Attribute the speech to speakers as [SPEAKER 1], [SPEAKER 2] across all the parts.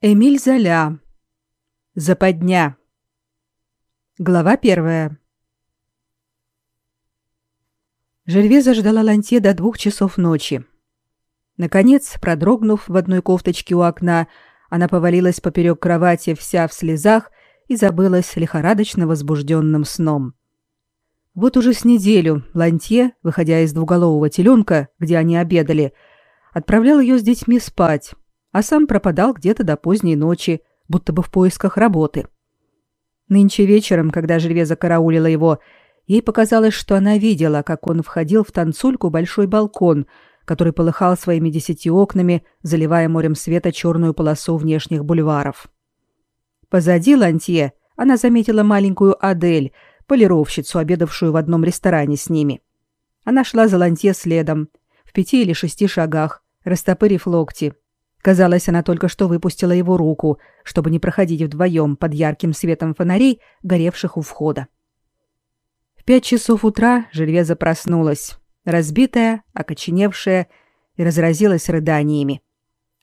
[SPEAKER 1] Эмиль Золя. Западня. Глава первая. Жервеза ждала Лантье до двух часов ночи. Наконец, продрогнув в одной кофточке у окна, она повалилась поперек кровати вся в слезах и забылась лихорадочно возбужденным сном. Вот уже с неделю Лантье, выходя из двуголового теленка, где они обедали, отправлял ее с детьми спать, а сам пропадал где-то до поздней ночи, будто бы в поисках работы. Нынче вечером, когда Жервеза караулила его, ей показалось, что она видела, как он входил в танцульку большой балкон, который полыхал своими десяти окнами, заливая морем света черную полосу внешних бульваров. Позади Лантье она заметила маленькую Адель, полировщицу, обедавшую в одном ресторане с ними. Она шла за Лантье следом, в пяти или шести шагах, растопырив локти, Казалось, она только что выпустила его руку, чтобы не проходить вдвоем под ярким светом фонарей, горевших у входа. В пять часов утра Жильвеза проснулась, разбитая, окоченевшая, и разразилась рыданиями.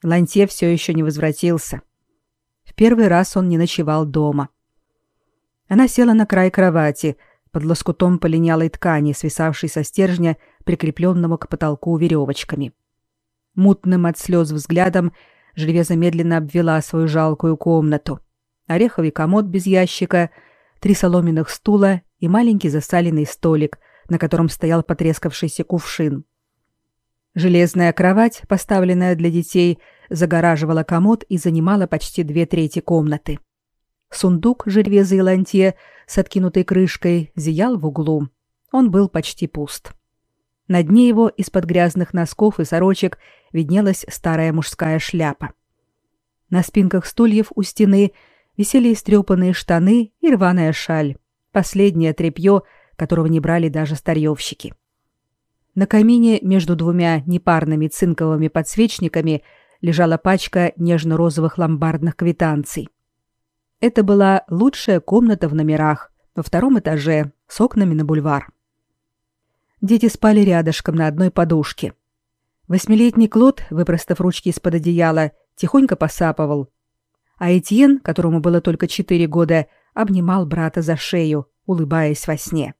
[SPEAKER 1] Лантье все еще не возвратился. В первый раз он не ночевал дома. Она села на край кровати, под лоскутом полинялой ткани, свисавшей со стержня, прикрепленного к потолку веревочками. — Мутным от слез взглядом Жильвеза медленно обвела свою жалкую комнату. Ореховый комод без ящика, три соломенных стула и маленький засаленный столик, на котором стоял потрескавшийся кувшин. Железная кровать, поставленная для детей, загораживала комод и занимала почти две трети комнаты. Сундук Жильвезы и Лантье с откинутой крышкой зиял в углу. Он был почти пуст. — на дне его из-под грязных носков и сорочек виднелась старая мужская шляпа. На спинках стульев у стены висели истрепанные штаны и рваная шаль, последнее тряпье, которого не брали даже старьевщики. На камине между двумя непарными цинковыми подсвечниками лежала пачка нежно-розовых ломбардных квитанций. Это была лучшая комната в номерах во втором этаже с окнами на бульвар. Дети спали рядышком на одной подушке. Восьмилетний Клод, выпростав ручки из-под одеяла, тихонько посапывал. А Этьен, которому было только четыре года, обнимал брата за шею, улыбаясь во сне.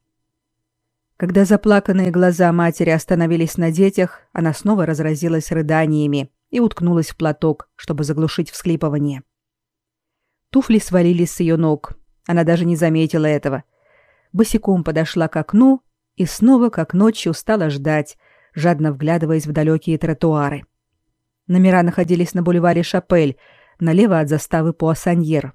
[SPEAKER 1] Когда заплаканные глаза матери остановились на детях, она снова разразилась рыданиями и уткнулась в платок, чтобы заглушить всхлипывание. Туфли свалились с ее ног. Она даже не заметила этого. Босиком подошла к окну и снова, как ночью, стала ждать, жадно вглядываясь в далекие тротуары. Номера находились на бульваре Шапель, налево от заставы Пуассаньер.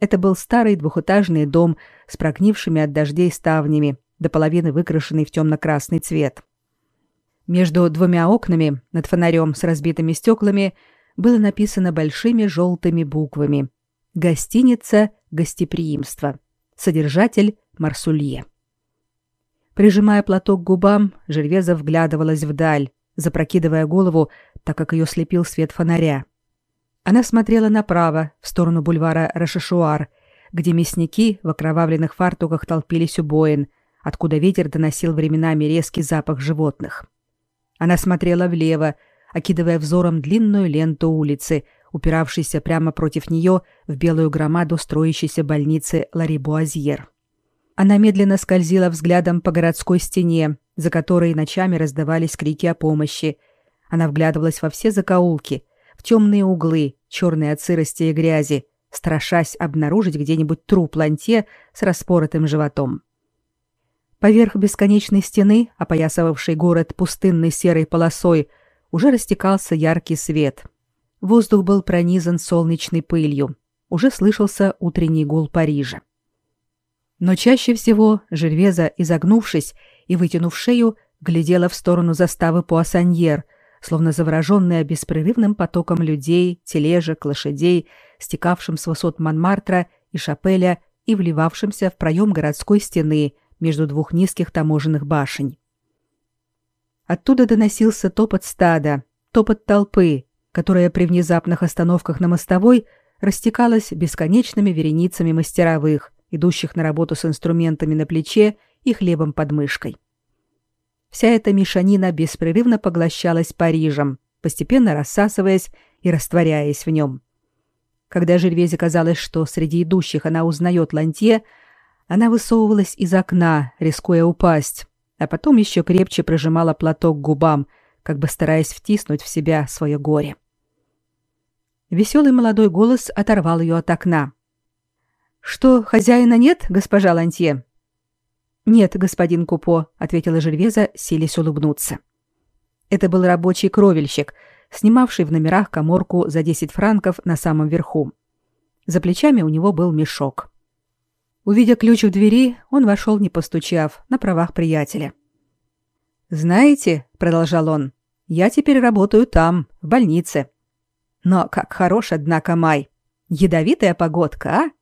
[SPEAKER 1] Это был старый двухэтажный дом с прогнившими от дождей ставнями, до половины выкрашенный в темно-красный цвет. Между двумя окнами, над фонарем с разбитыми стеклами, было написано большими желтыми буквами «Гостиница гостеприимства. Содержатель Марсулье». Прижимая платок к губам, Жервеза вглядывалась вдаль, запрокидывая голову, так как ее слепил свет фонаря. Она смотрела направо, в сторону бульвара Рашишуар, где мясники в окровавленных фартуках толпились у боин, откуда ветер доносил временами резкий запах животных. Она смотрела влево, окидывая взором длинную ленту улицы, упиравшейся прямо против нее в белую громаду строящейся больницы Ларибуазьер. Она медленно скользила взглядом по городской стене, за которой ночами раздавались крики о помощи. Она вглядывалась во все закоулки, в темные углы, черные от сырости и грязи, страшась обнаружить где-нибудь труп ланте с распоротым животом. Поверх бесконечной стены, опоясывавшей город пустынной серой полосой, уже растекался яркий свет. Воздух был пронизан солнечной пылью. Уже слышался утренний гул Парижа. Но чаще всего Жервеза, изогнувшись и вытянув шею, глядела в сторону заставы Пуассаньер, словно завороженная беспрерывным потоком людей, тележек, лошадей, стекавшим с высот Монмартра и Шапеля и вливавшимся в проем городской стены между двух низких таможенных башень. Оттуда доносился топот стада, топот толпы, которая при внезапных остановках на мостовой растекалась бесконечными вереницами мастеровых, идущих на работу с инструментами на плече и хлебом под мышкой. Вся эта мешанина беспрерывно поглощалась Парижем, постепенно рассасываясь и растворяясь в нем. Когда Жильвезе казалось, что среди идущих она узнает Лантье, она высовывалась из окна, рискуя упасть, а потом еще крепче прижимала платок к губам, как бы стараясь втиснуть в себя свое горе. Веселый молодой голос оторвал ее от окна. «Что, хозяина нет, госпожа Лантье?» «Нет, господин Купо», — ответила Жильвеза, селись улыбнуться. Это был рабочий кровельщик, снимавший в номерах коморку за 10 франков на самом верху. За плечами у него был мешок. Увидя ключ в двери, он вошел, не постучав, на правах приятеля. «Знаете», — продолжал он, — «я теперь работаю там, в больнице. Но как хорош, однако, май. Ядовитая погодка, а?»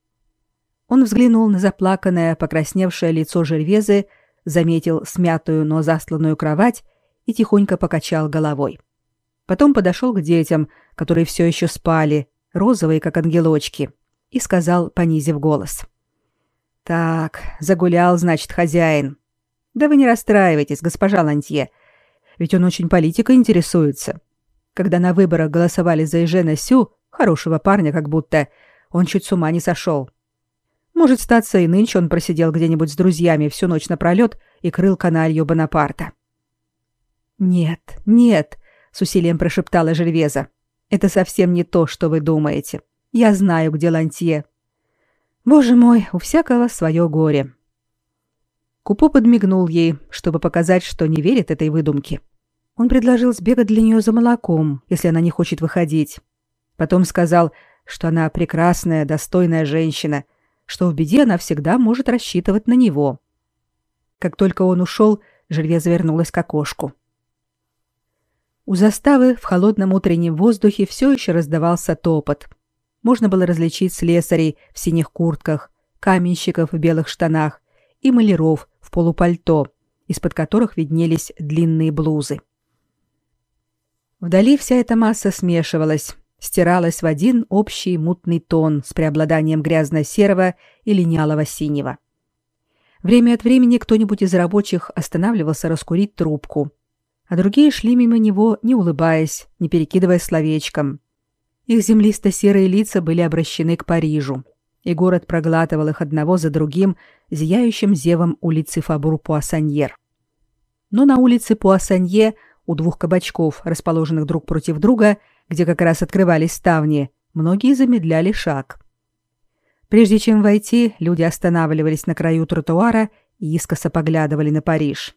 [SPEAKER 1] Он взглянул на заплаканное, покрасневшее лицо Жервезы, заметил смятую, но засланную кровать и тихонько покачал головой. Потом подошел к детям, которые все еще спали, розовые, как ангелочки, и сказал, понизив голос. «Так, загулял, значит, хозяин. Да вы не расстраивайтесь, госпожа Лантье, ведь он очень политикой интересуется. Когда на выборах голосовали за Эжена Сю, хорошего парня как будто, он чуть с ума не сошел. Может, статься и нынче он просидел где-нибудь с друзьями всю ночь напролет и крыл каналью Бонапарта. «Нет, нет», — с усилием прошептала Жервеза. «Это совсем не то, что вы думаете. Я знаю, где Лантье. Боже мой, у всякого свое горе. Купо подмигнул ей, чтобы показать, что не верит этой выдумке. Он предложил сбегать для нее за молоком, если она не хочет выходить. Потом сказал, что она прекрасная, достойная женщина, что в беде она всегда может рассчитывать на него. Как только он ушел, Жилье завернулась к окошку. У заставы в холодном утреннем воздухе все еще раздавался топот можно было различить слесарей в синих куртках, каменщиков в белых штанах и маляров в полупальто, из-под которых виднелись длинные блузы. Вдали вся эта масса смешивалась, стиралась в один общий мутный тон с преобладанием грязно-серого и линялого синего. Время от времени кто-нибудь из рабочих останавливался раскурить трубку, а другие шли мимо него, не улыбаясь, не перекидывая словечком, их землисто-серые лица были обращены к Парижу, и город проглатывал их одного за другим, зияющим зевом улицы Фабур-Пуассаньер. Но на улице Пуассанье у двух кабачков, расположенных друг против друга, где как раз открывались ставни, многие замедляли шаг. Прежде чем войти, люди останавливались на краю тротуара и искоса поглядывали на Париж.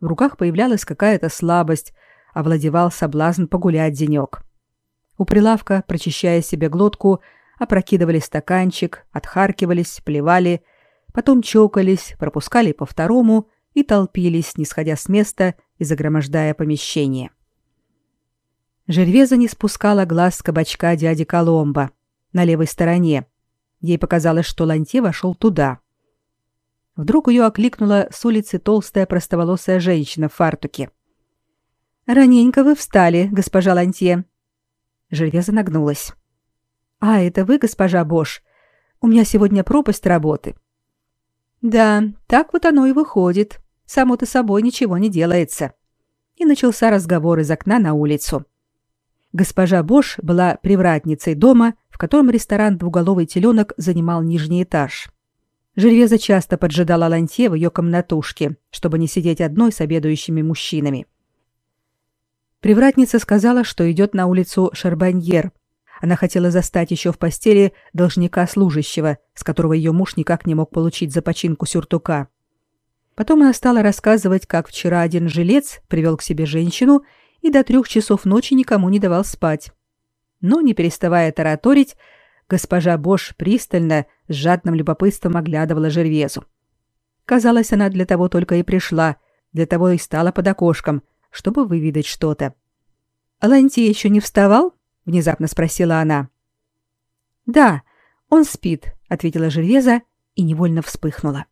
[SPEAKER 1] В руках появлялась какая-то слабость, овладевал соблазн погулять денек. У прилавка, прочищая себе глотку, опрокидывали стаканчик, отхаркивались, плевали, потом чокались, пропускали по второму и толпились, не сходя с места и загромождая помещение. Жервеза не спускала глаз с кабачка дяди Коломба на левой стороне. Ей показалось, что Ланте вошел туда. Вдруг ее окликнула с улицы толстая простоволосая женщина в фартуке. «Раненько вы встали, госпожа Лантье», Жервеза нагнулась. «А, это вы, госпожа Бош? У меня сегодня пропасть работы». «Да, так вот оно и выходит. Само-то собой ничего не делается». И начался разговор из окна на улицу. Госпожа Бош была привратницей дома, в котором ресторан «Двуголовый теленок» занимал нижний этаж. Жервеза часто поджидала Лантье в ее комнатушке, чтобы не сидеть одной с обедающими мужчинами. Привратница сказала, что идет на улицу Шарбаньер. Она хотела застать еще в постели должника служащего, с которого ее муж никак не мог получить за починку сюртука. Потом она стала рассказывать, как вчера один жилец привел к себе женщину и до трех часов ночи никому не давал спать. Но, не переставая тараторить, госпожа Бош пристально, с жадным любопытством оглядывала Жервезу. Казалось, она для того только и пришла, для того и стала под окошком, чтобы выведать что-то. «Алантий еще не вставал?» — внезапно спросила она. «Да, он спит», — ответила Жервеза и невольно вспыхнула.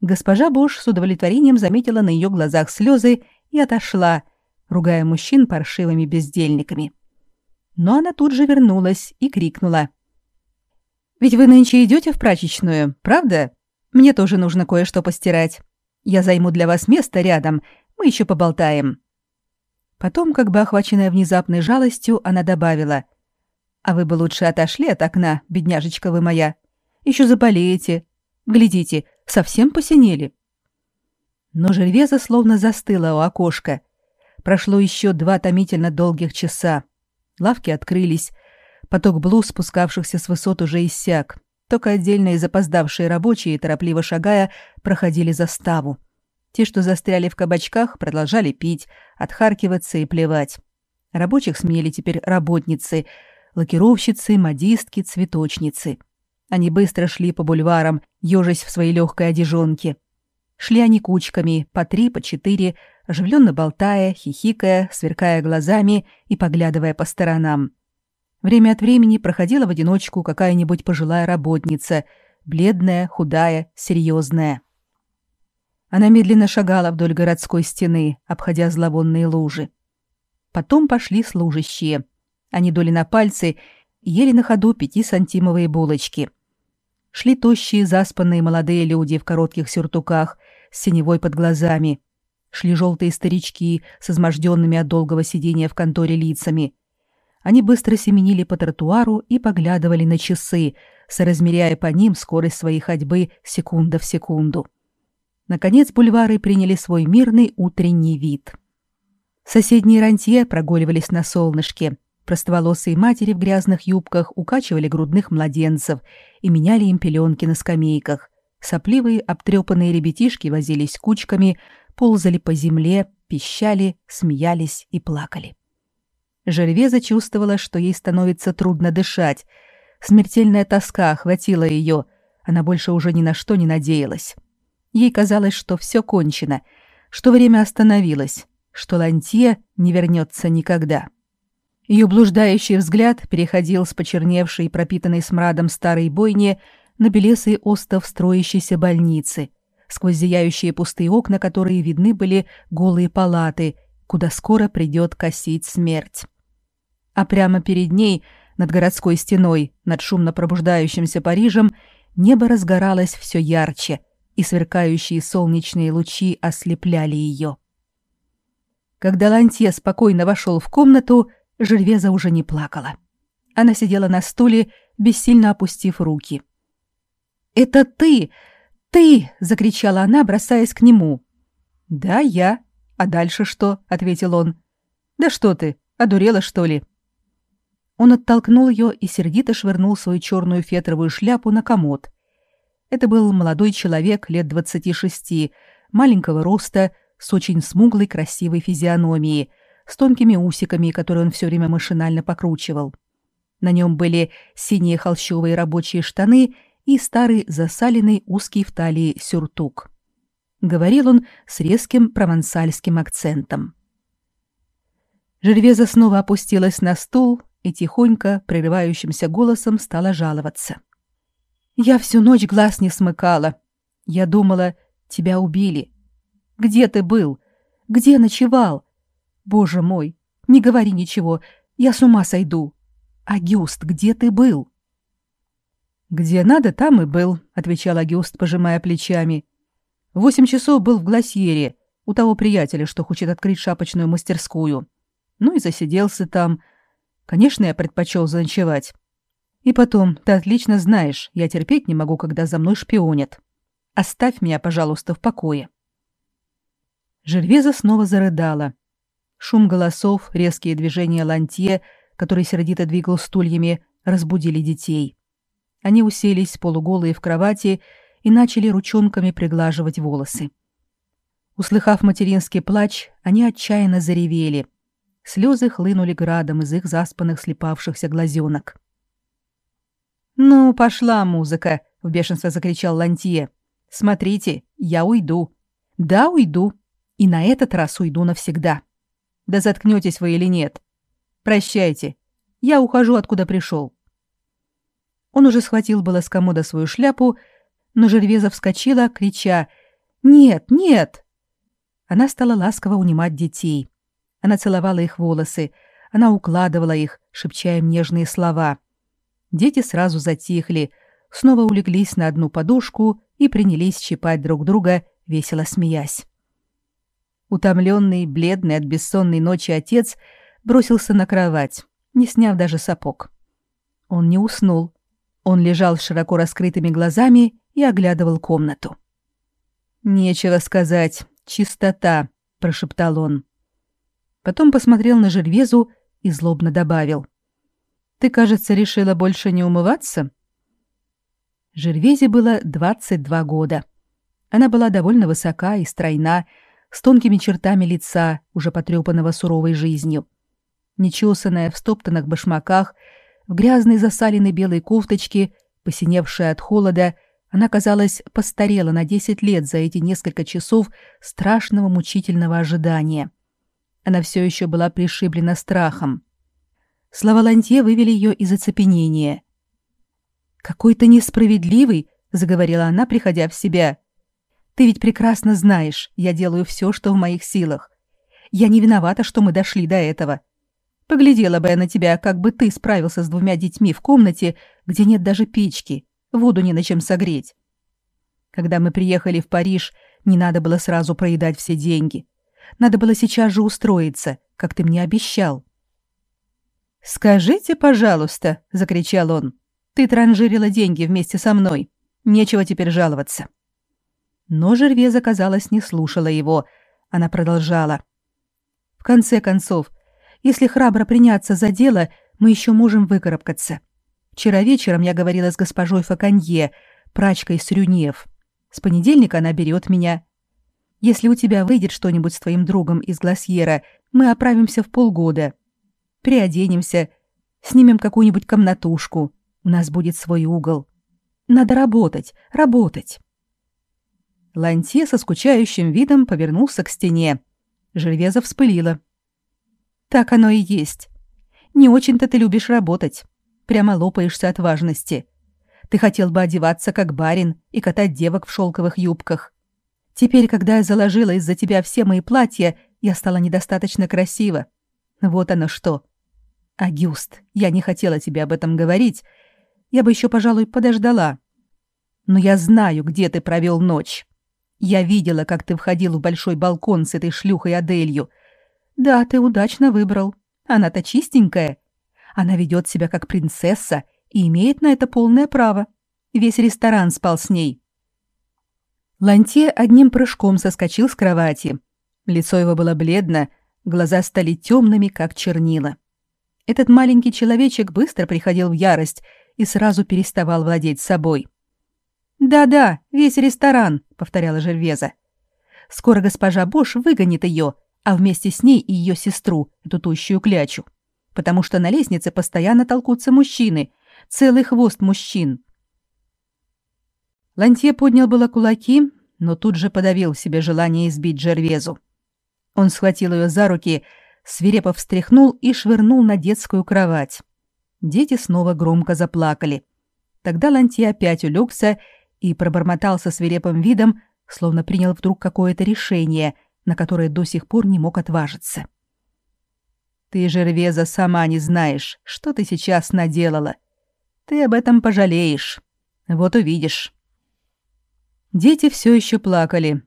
[SPEAKER 1] Госпожа Бош с удовлетворением заметила на ее глазах слезы и отошла, ругая мужчин паршивыми бездельниками. Но она тут же вернулась и крикнула. «Ведь вы нынче идете в прачечную, правда? Мне тоже нужно кое-что постирать. Я займу для вас место рядом, мы еще поболтаем». Потом, как бы охваченная внезапной жалостью, она добавила. А вы бы лучше отошли от окна, бедняжечка вы моя. Еще заболеете. Глядите, совсем посинели. Но Жервеза словно застыла у окошка. Прошло еще два томительно долгих часа. Лавки открылись. Поток блуз, спускавшихся с высот, уже иссяк. Только отдельные запоздавшие рабочие, торопливо шагая, проходили заставу. Те, что застряли в кабачках, продолжали пить, отхаркиваться и плевать. Рабочих сменили теперь работницы, лакировщицы, модистки, цветочницы. Они быстро шли по бульварам, ежась в своей легкой одежонке. Шли они кучками, по три, по четыре, оживленно болтая, хихикая, сверкая глазами и поглядывая по сторонам. Время от времени проходила в одиночку какая-нибудь пожилая работница, бледная, худая, серьезная. Она медленно шагала вдоль городской стены, обходя зловонные лужи. Потом пошли служащие. Они дули на пальцы и ели на ходу пятисантимовые булочки. Шли тощие, заспанные молодые люди в коротких сюртуках, с синевой под глазами. Шли желтые старички с изможденными от долгого сидения в конторе лицами – они быстро семенили по тротуару и поглядывали на часы, соразмеряя по ним скорость своей ходьбы секунда в секунду. Наконец бульвары приняли свой мирный утренний вид. Соседние рантье прогуливались на солнышке. Простоволосые матери в грязных юбках укачивали грудных младенцев и меняли им пеленки на скамейках. Сопливые, обтрепанные ребятишки возились кучками, ползали по земле, пищали, смеялись и плакали. Жервеза чувствовала, что ей становится трудно дышать. Смертельная тоска охватила ее. Она больше уже ни на что не надеялась. Ей казалось, что все кончено, что время остановилось, что Лантье не вернется никогда. Ее блуждающий взгляд переходил с почерневшей и пропитанной смрадом старой бойни на белесый остов строящейся больницы, сквозь зияющие пустые окна, которые видны были голые палаты, куда скоро придет косить смерть а прямо перед ней, над городской стеной, над шумно пробуждающимся Парижем, небо разгоралось все ярче, и сверкающие солнечные лучи ослепляли ее. Когда Лантье спокойно вошел в комнату, Жервеза уже не плакала. Она сидела на стуле, бессильно опустив руки. «Это ты! Ты!» — закричала она, бросаясь к нему. «Да, я. А дальше что?» — ответил он. «Да что ты, одурела, что ли?» Он оттолкнул ее и сердито швырнул свою черную фетровую шляпу на комод. Это был молодой человек лет двадцати шести, маленького роста, с очень смуглой красивой физиономией, с тонкими усиками, которые он все время машинально покручивал. На нем были синие холщовые рабочие штаны и старый засаленный узкий в талии сюртук. Говорил он с резким провансальским акцентом. Жервеза снова опустилась на стул и тихонько, прерывающимся голосом стала жаловаться. «Я всю ночь глаз не смыкала. Я думала, тебя убили. Где ты был? Где ночевал? Боже мой, не говори ничего, я с ума сойду. Агюст, где ты был?» «Где надо, там и был», — отвечал Агюст, пожимая плечами. «Восемь часов был в Гласьере, у того приятеля, что хочет открыть шапочную мастерскую. Ну и засиделся там, Конечно, я предпочел заночевать. И потом, ты отлично знаешь, я терпеть не могу, когда за мной шпионят. Оставь меня, пожалуйста, в покое. Жервеза снова зарыдала. Шум голосов, резкие движения Лантье, который сердито двигал стульями, разбудили детей. Они уселись полуголые в кровати и начали ручонками приглаживать волосы. Услыхав материнский плач, они отчаянно заревели — Слезы хлынули градом из их заспанных слепавшихся глазенок. «Ну, пошла музыка!» — в бешенстве закричал Лантье. «Смотрите, я уйду. Да, уйду. И на этот раз уйду навсегда. Да заткнетесь вы или нет. Прощайте. Я ухожу, откуда пришел». Он уже схватил было с комода свою шляпу, но Жервеза вскочила, крича «Нет, нет!» Она стала ласково унимать детей. Она целовала их волосы, она укладывала их, шепча им нежные слова. Дети сразу затихли, снова улеглись на одну подушку и принялись щипать друг друга, весело смеясь. Утомленный, бледный от бессонной ночи отец бросился на кровать, не сняв даже сапог. Он не уснул. Он лежал с широко раскрытыми глазами и оглядывал комнату. «Нечего сказать. Чистота», — прошептал он. Потом посмотрел на Жервезу и злобно добавил. «Ты, кажется, решила больше не умываться?» Жервезе было 22 года. Она была довольно высока и стройна, с тонкими чертами лица, уже потрепанного суровой жизнью. Нечесанная в стоптанных башмаках, в грязной засаленной белой кофточке, посиневшая от холода, она, казалось, постарела на 10 лет за эти несколько часов страшного мучительного ожидания. Она все еще была пришиблена страхом. Слова Лантье вывели ее из оцепенения. «Какой ты несправедливый!» — заговорила она, приходя в себя. Ты ведь прекрасно знаешь, я делаю все, что в моих силах. Я не виновата, что мы дошли до этого. Поглядела бы я на тебя, как бы ты справился с двумя детьми в комнате, где нет даже печки, воду не на чем согреть. Когда мы приехали в Париж, не надо было сразу проедать все деньги. Надо было сейчас же устроиться, как ты мне обещал. «Скажите, пожалуйста», — закричал он, — «ты транжирила деньги вместе со мной. Нечего теперь жаловаться». Но Жервеза, казалось, не слушала его. Она продолжала. «В конце концов, если храбро приняться за дело, мы еще можем выкарабкаться. Вчера вечером я говорила с госпожой Факанье, прачкой с Рюнев. С понедельника она берет меня. Если у тебя выйдет что-нибудь с твоим другом из Гласьера, мы оправимся в полгода. Приоденемся, снимем какую-нибудь комнатушку. У нас будет свой угол. Надо работать, работать. Ланте со скучающим видом повернулся к стене. Жервеза вспылила. «Так оно и есть. Не очень-то ты любишь работать. Прямо лопаешься от важности. Ты хотел бы одеваться как барин и катать девок в шелковых юбках. Теперь, когда я заложила из-за тебя все мои платья, я стала недостаточно красива. Вот оно что. Агюст, я не хотела тебе об этом говорить. Я бы еще, пожалуй, подождала. Но я знаю, где ты провел ночь. Я видела, как ты входил в большой балкон с этой шлюхой Аделью. Да, ты удачно выбрал. Она-то чистенькая. Она ведет себя как принцесса и имеет на это полное право. Весь ресторан спал с ней. Ланте одним прыжком соскочил с кровати. Лицо его было бледно, глаза стали темными, как чернила. Этот маленький человечек быстро приходил в ярость и сразу переставал владеть собой. «Да-да, весь ресторан», — повторяла Жервеза. «Скоро госпожа Бош выгонит ее, а вместе с ней и ее сестру, эту тущую клячу, потому что на лестнице постоянно толкутся мужчины, целый хвост мужчин». Лантье поднял было кулаки, но тут же подавил в себе желание избить Жервезу. Он схватил ее за руки, свирепо встряхнул и швырнул на детскую кровать. Дети снова громко заплакали. Тогда Лантье опять улегся и пробормотал со свирепым видом, словно принял вдруг какое-то решение, на которое до сих пор не мог отважиться. «Ты, Жервеза, сама не знаешь, что ты сейчас наделала. Ты об этом пожалеешь. Вот увидишь». Дети все еще плакали.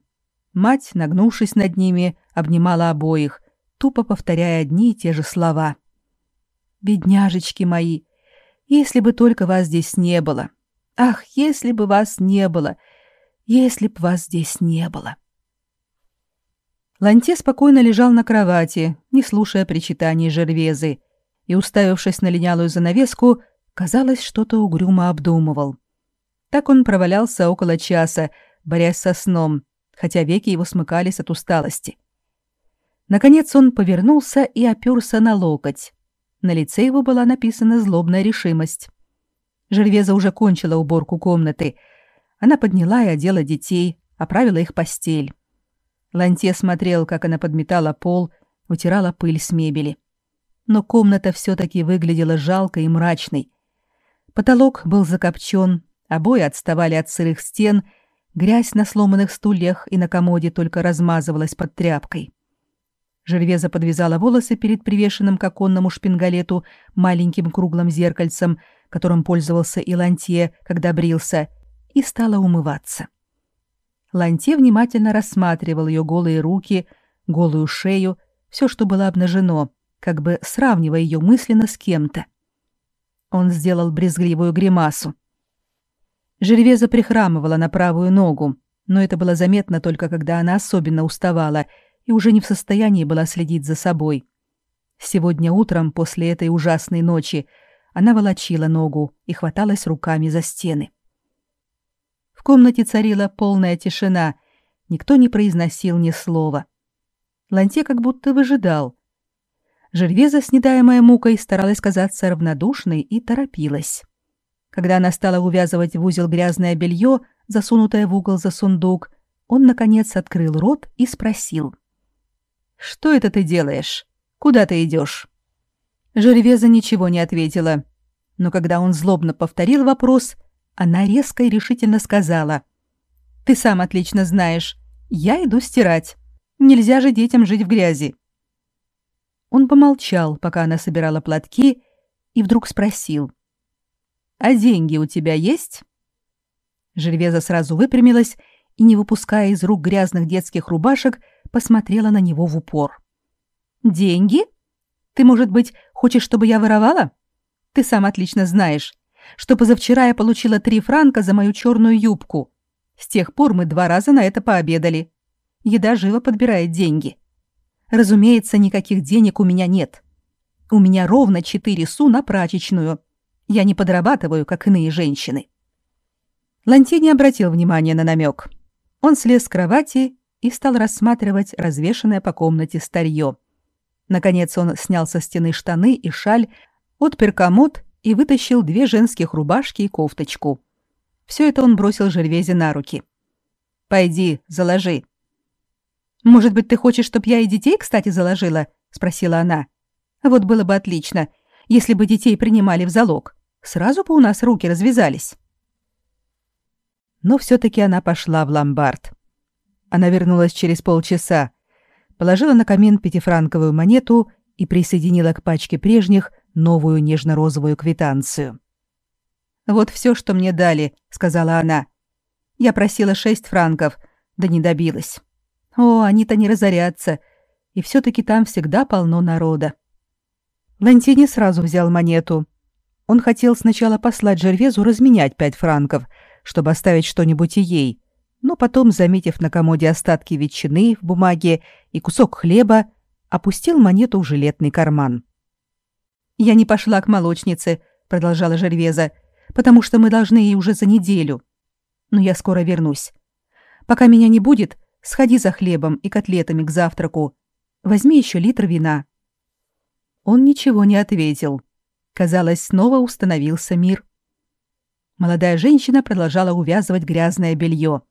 [SPEAKER 1] Мать, нагнувшись над ними, обнимала обоих, тупо повторяя одни и те же слова. «Бедняжечки мои, если бы только вас здесь не было!» Ах, если бы вас не было! Если б вас здесь не было!» Ланте спокойно лежал на кровати, не слушая причитаний Жервезы, и, уставившись на линялую занавеску, казалось, что-то угрюмо обдумывал. Так он провалялся около часа, борясь со сном, хотя веки его смыкались от усталости. Наконец он повернулся и оперся на локоть. На лице его была написана злобная решимость. Жервеза уже кончила уборку комнаты. Она подняла и одела детей, оправила их постель. Ланте смотрел, как она подметала пол, утирала пыль с мебели. Но комната все-таки выглядела жалкой и мрачной. Потолок был закопчен, обои отставали от сырых стен, грязь на сломанных стульях и на комоде только размазывалась под тряпкой. Жервеза подвязала волосы перед привешенным к оконному шпингалету маленьким круглым зеркальцем, которым пользовался и Лантье, когда брился, и стала умываться. Лантье внимательно рассматривал ее голые руки, голую шею, все, что было обнажено, как бы сравнивая ее мысленно с кем-то. Он сделал брезгливую гримасу. Жервеза прихрамывала на правую ногу, но это было заметно только когда она особенно уставала и уже не в состоянии была следить за собой. Сегодня утром, после этой ужасной ночи, она волочила ногу и хваталась руками за стены. В комнате царила полная тишина, никто не произносил ни слова. Ланте как будто выжидал. Жервеза, снедаемая мукой, старалась казаться равнодушной и торопилась. Когда она стала увязывать в узел грязное белье, засунутое в угол за сундук, он, наконец, открыл рот и спросил. «Что это ты делаешь?» Куда ты идешь?» Жервеза ничего не ответила. Но когда он злобно повторил вопрос, она резко и решительно сказала. «Ты сам отлично знаешь. Я иду стирать. Нельзя же детям жить в грязи». Он помолчал, пока она собирала платки, и вдруг спросил. «А деньги у тебя есть?» Жервеза сразу выпрямилась и, не выпуская из рук грязных детских рубашек, посмотрела на него в упор. Деньги? Ты, может быть, хочешь, чтобы я воровала? Ты сам отлично знаешь, что позавчера я получила три франка за мою черную юбку. С тех пор мы два раза на это пообедали. Еда живо подбирает деньги. Разумеется, никаких денег у меня нет. У меня ровно четыре су на прачечную. Я не подрабатываю, как иные женщины. Ланти не обратил внимания на намек. Он слез с кровати и стал рассматривать развешанное по комнате старье. Наконец он снял со стены штаны и шаль, отпер комод и вытащил две женских рубашки и кофточку. Все это он бросил Жервезе на руки. «Пойди, заложи». «Может быть, ты хочешь, чтобы я и детей, кстати, заложила?» — спросила она. «Вот было бы отлично, если бы детей принимали в залог. Сразу бы у нас руки развязались». Но все-таки она пошла в ломбард. Она вернулась через полчаса, положила на камин пятифранковую монету и присоединила к пачке прежних новую нежно-розовую квитанцию. «Вот все, что мне дали», — сказала она. «Я просила шесть франков, да не добилась. О, они-то не разорятся, и все-таки там всегда полно народа». Лантини сразу взял монету. Он хотел сначала послать Жервезу разменять пять франков, чтобы оставить что-нибудь и ей, но потом, заметив на комоде остатки ветчины в бумаге и кусок хлеба, опустил монету в жилетный карман. «Я не пошла к молочнице», — продолжала Жервеза, «потому что мы должны ей уже за неделю. Но я скоро вернусь. Пока меня не будет, сходи за хлебом и котлетами к завтраку. Возьми еще литр вина». Он ничего не ответил. Казалось, снова установился мир. Молодая женщина продолжала увязывать грязное белье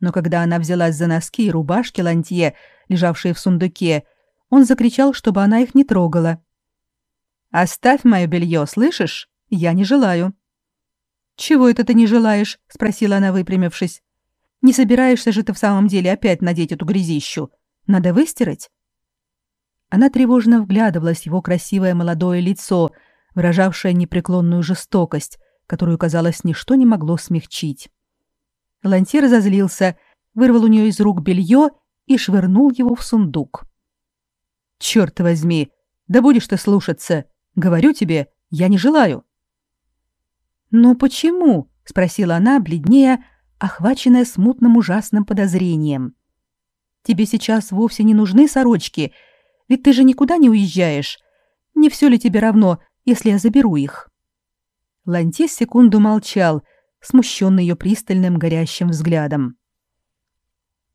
[SPEAKER 1] но когда она взялась за носки и рубашки Лантье, лежавшие в сундуке, он закричал, чтобы она их не трогала. «Оставь мое белье, слышишь? Я не желаю». «Чего это ты не желаешь?» — спросила она, выпрямившись. «Не собираешься же ты в самом деле опять надеть эту грязищу? Надо выстирать?» Она тревожно вглядывалась в его красивое молодое лицо, выражавшее непреклонную жестокость, которую, казалось, ничто не могло смягчить. Лантир разозлился, вырвал у нее из рук белье и швырнул его в сундук. «Черт возьми! Да будешь ты слушаться! Говорю тебе, я не желаю!» «Но почему?» — спросила она, бледнее, охваченная смутным ужасным подозрением. «Тебе сейчас вовсе не нужны сорочки, ведь ты же никуда не уезжаешь. Не все ли тебе равно, если я заберу их?» Лантис секунду молчал — смущенный ее пристальным горящим взглядом.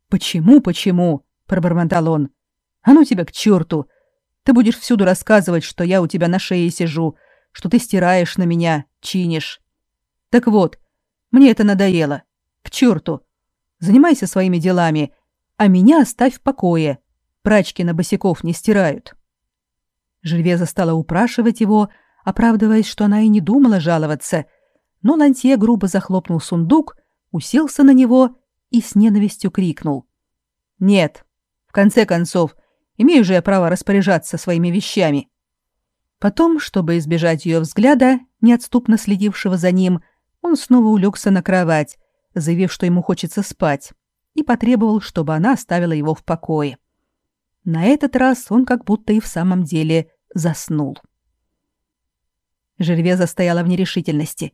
[SPEAKER 1] «Почему, почему?» — пробормотал он. «А ну тебя к черту! Ты будешь всюду рассказывать, что я у тебя на шее сижу, что ты стираешь на меня, чинишь. Так вот, мне это надоело. К черту! Занимайся своими делами, а меня оставь в покое. Прачки на босиков не стирают». Жильвеза стала упрашивать его, оправдываясь, что она и не думала жаловаться — но Лантье грубо захлопнул сундук, уселся на него и с ненавистью крикнул. «Нет, в конце концов, имею же я право распоряжаться своими вещами». Потом, чтобы избежать ее взгляда, неотступно следившего за ним, он снова улегся на кровать, заявив, что ему хочется спать, и потребовал, чтобы она оставила его в покое. На этот раз он как будто и в самом деле заснул. Жервеза стояла в нерешительности.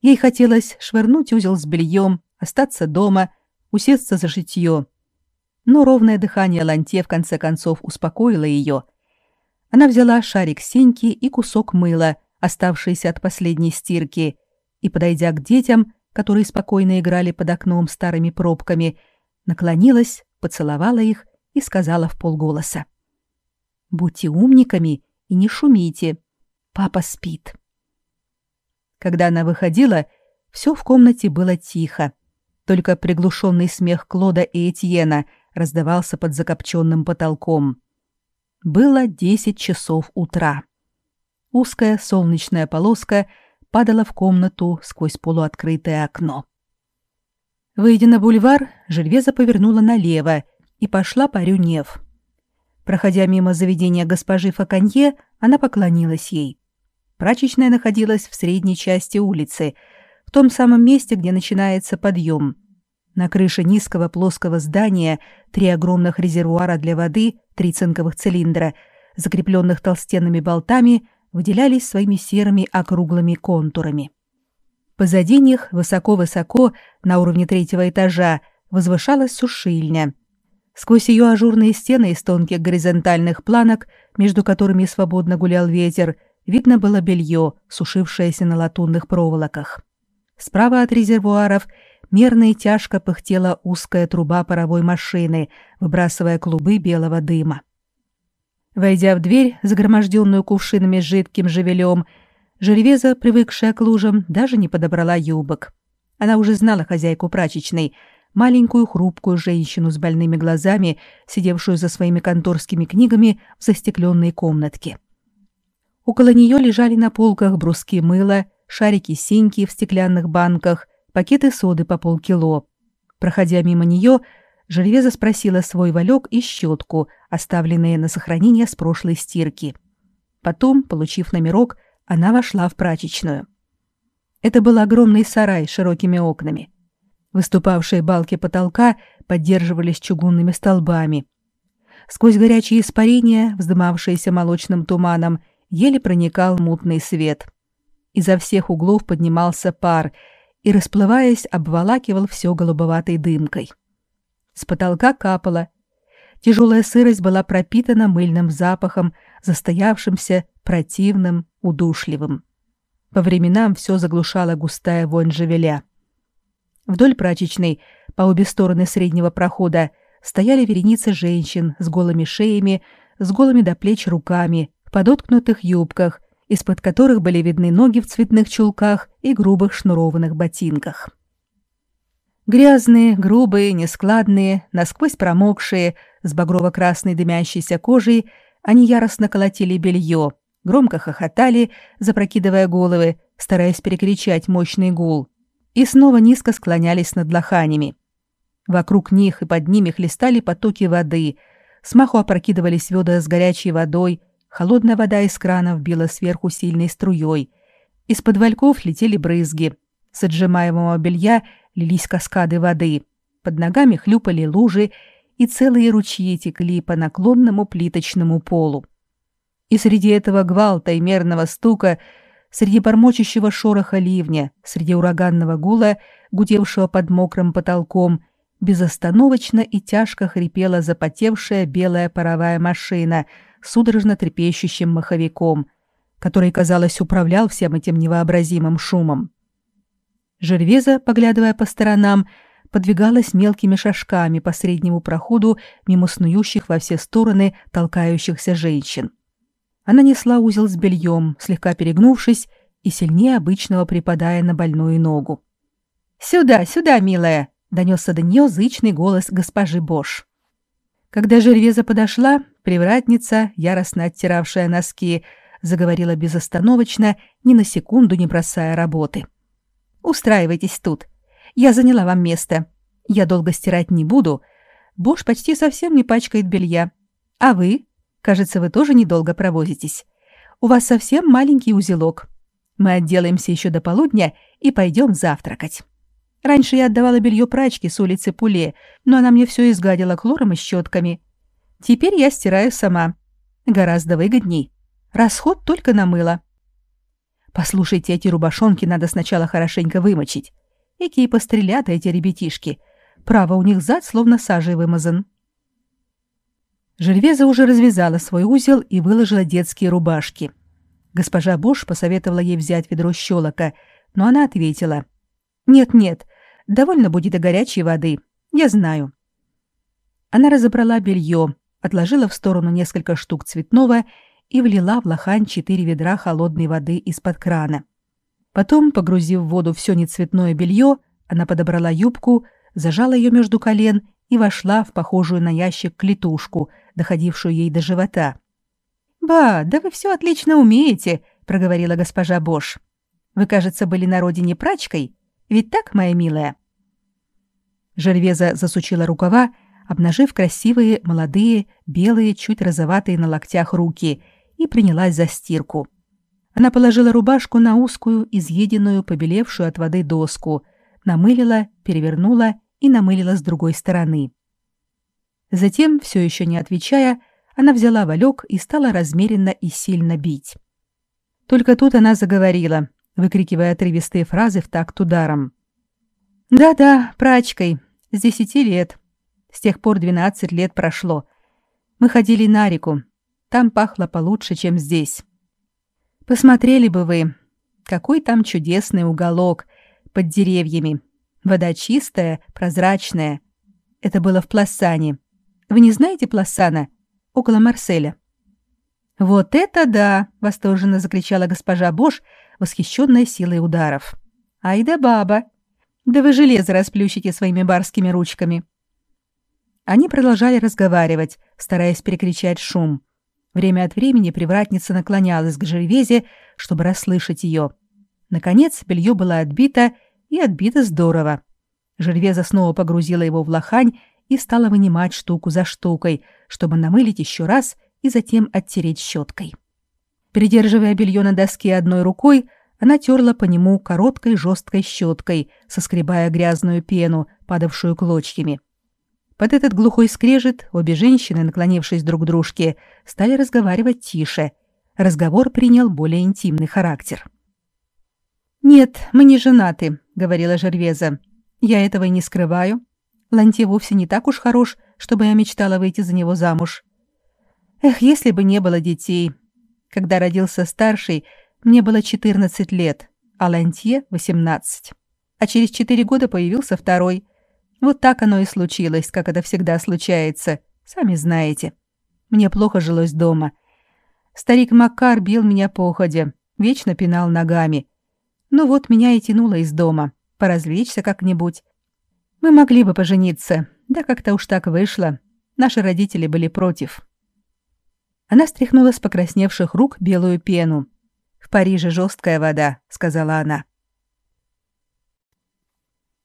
[SPEAKER 1] Ей хотелось швырнуть узел с бельем, остаться дома, усесться за шитье. Но ровное дыхание Ланте в конце концов успокоило ее. Она взяла шарик синьки и кусок мыла, оставшийся от последней стирки, и, подойдя к детям, которые спокойно играли под окном старыми пробками, наклонилась, поцеловала их и сказала в полголоса. «Будьте умниками и не шумите. Папа спит». Когда она выходила, все в комнате было тихо. Только приглушенный смех Клода и Этьена раздавался под закопченным потолком. Было десять часов утра. Узкая солнечная полоска падала в комнату сквозь полуоткрытое окно. Выйдя на бульвар, Жильвеза повернула налево и пошла по Рюнев. Проходя мимо заведения госпожи Факанье, она поклонилась ей. Прачечная находилась в средней части улицы, в том самом месте, где начинается подъем. На крыше низкого плоского здания три огромных резервуара для воды, три цинковых цилиндра, закрепленных толстенными болтами, выделялись своими серыми округлыми контурами. Позади них, высоко-высоко, на уровне третьего этажа, возвышалась сушильня. Сквозь ее ажурные стены из тонких горизонтальных планок, между которыми свободно гулял ветер, Видно было белье, сушившееся на латунных проволоках. Справа от резервуаров мерно и тяжко пыхтела узкая труба паровой машины, выбрасывая клубы белого дыма. Войдя в дверь, загроможденную кувшинами с жидким живелем, Жервеза, привыкшая к лужам, даже не подобрала юбок. Она уже знала хозяйку прачечной, маленькую хрупкую женщину с больными глазами, сидевшую за своими конторскими книгами в застекленной комнатке. Около нее лежали на полках бруски мыла, шарики синьки в стеклянных банках, пакеты соды по полкило. Проходя мимо нее, Жервеза спросила свой валек и щетку, оставленные на сохранение с прошлой стирки. Потом, получив номерок, она вошла в прачечную. Это был огромный сарай с широкими окнами. Выступавшие балки потолка поддерживались чугунными столбами. Сквозь горячие испарения, вздымавшиеся молочным туманом, еле проникал мутный свет. Изо всех углов поднимался пар и, расплываясь, обволакивал все голубоватой дымкой. С потолка капало. Тяжелая сырость была пропитана мыльным запахом, застоявшимся, противным, удушливым. По временам все заглушала густая вонь живеля. Вдоль прачечной, по обе стороны среднего прохода, стояли вереницы женщин с голыми шеями, с голыми до плеч руками, подоткнутых юбках, из-под которых были видны ноги в цветных чулках и грубых шнурованных ботинках. Грязные, грубые, нескладные, насквозь промокшие, с багрово-красной дымящейся кожей, они яростно колотили белье, громко хохотали, запрокидывая головы, стараясь перекричать мощный гул, и снова низко склонялись над лоханями. Вокруг них и под ними хлестали потоки воды, смаху опрокидывались ведра с горячей водой, Холодная вода из кранов била сверху сильной струей. Из-под вальков летели брызги. С отжимаемого белья лились каскады воды. Под ногами хлюпали лужи, и целые ручьи текли по наклонному плиточному полу. И среди этого гвалта и мерного стука, среди бормочущего шороха ливня, среди ураганного гула, гудевшего под мокрым потолком, безостановочно и тяжко хрипела запотевшая белая паровая машина — судорожно трепещущим маховиком, который, казалось, управлял всем этим невообразимым шумом. Жервеза, поглядывая по сторонам, подвигалась мелкими шажками по среднему проходу мимо снующих во все стороны толкающихся женщин. Она несла узел с бельем, слегка перегнувшись и сильнее обычного припадая на больную ногу. «Сюда, сюда, милая!» — донесся до нее зычный голос госпожи Бош. Когда Жервеза подошла, привратница, яростно оттиравшая носки, заговорила безостановочно, ни на секунду не бросая работы. «Устраивайтесь тут. Я заняла вам место. Я долго стирать не буду. Бош почти совсем не пачкает белья. А вы? Кажется, вы тоже недолго провозитесь. У вас совсем маленький узелок. Мы отделаемся еще до полудня и пойдем завтракать». Раньше я отдавала белье прачке с улицы Пуле, но она мне все изгадила хлором и щетками. Теперь я стираю сама. Гораздо выгодней. Расход только на мыло. Послушайте, эти рубашонки надо сначала хорошенько вымочить. Какие пострелят эти ребятишки. Право, у них зад словно сажей вымазан. Жильвеза уже развязала свой узел и выложила детские рубашки. Госпожа Бош посоветовала ей взять ведро щелока, но она ответила. «Нет-нет, довольно будет и горячей воды. Я знаю». Она разобрала белье, отложила в сторону несколько штук цветного и влила в лохань четыре ведра холодной воды из-под крана. Потом, погрузив в воду все нецветное белье, она подобрала юбку, зажала ее между колен и вошла в похожую на ящик клетушку, доходившую ей до живота. «Ба, да вы все отлично умеете», — проговорила госпожа Бош. «Вы, кажется, были на родине прачкой. Ведь так, моя милая?» Жервеза засучила рукава, обнажив красивые, молодые, белые, чуть розоватые на локтях руки, и принялась за стирку. Она положила рубашку на узкую, изъеденную, побелевшую от воды доску, намылила, перевернула и намылила с другой стороны. Затем, все еще не отвечая, она взяла валек и стала размеренно и сильно бить. Только тут она заговорила, выкрикивая отрывистые фразы в такт ударом. «Да-да, прачкой. С десяти лет. С тех пор двенадцать лет прошло. Мы ходили на реку. Там пахло получше, чем здесь. Посмотрели бы вы, какой там чудесный уголок под деревьями. Вода чистая, прозрачная. Это было в Пласане. Вы не знаете Пласана? Около Марселя. «Вот это да!» — восторженно закричала госпожа Бош, восхищенная силой ударов. «Ай да баба! Да вы железо расплющите своими барскими ручками!» Они продолжали разговаривать, стараясь перекричать шум. Время от времени привратница наклонялась к Жервезе, чтобы расслышать ее. Наконец белье было отбито, и отбито здорово. Жервеза снова погрузила его в лохань и стала вынимать штуку за штукой, чтобы намылить еще раз и затем оттереть щеткой. Придерживая белье на доске одной рукой, она терла по нему короткой жесткой щеткой, соскребая грязную пену, падавшую клочьями. Под этот глухой скрежет обе женщины, наклонившись друг к дружке, стали разговаривать тише. Разговор принял более интимный характер. «Нет, мы не женаты», — говорила Жервеза. «Я этого и не скрываю. Ланте вовсе не так уж хорош, чтобы я мечтала выйти за него замуж. Эх, если бы не было детей. Когда родился старший, мне было 14 лет, а Лантье — 18. А через 4 года появился второй. Вот так оно и случилось, как это всегда случается, сами знаете. Мне плохо жилось дома. Старик Макар бил меня походя, вечно пинал ногами. Ну вот меня и тянуло из дома, поразвлечься как-нибудь. Мы могли бы пожениться, да как-то уж так вышло. Наши родители были против. Она стряхнула с покрасневших рук белую пену. «В Париже жесткая вода», — сказала она.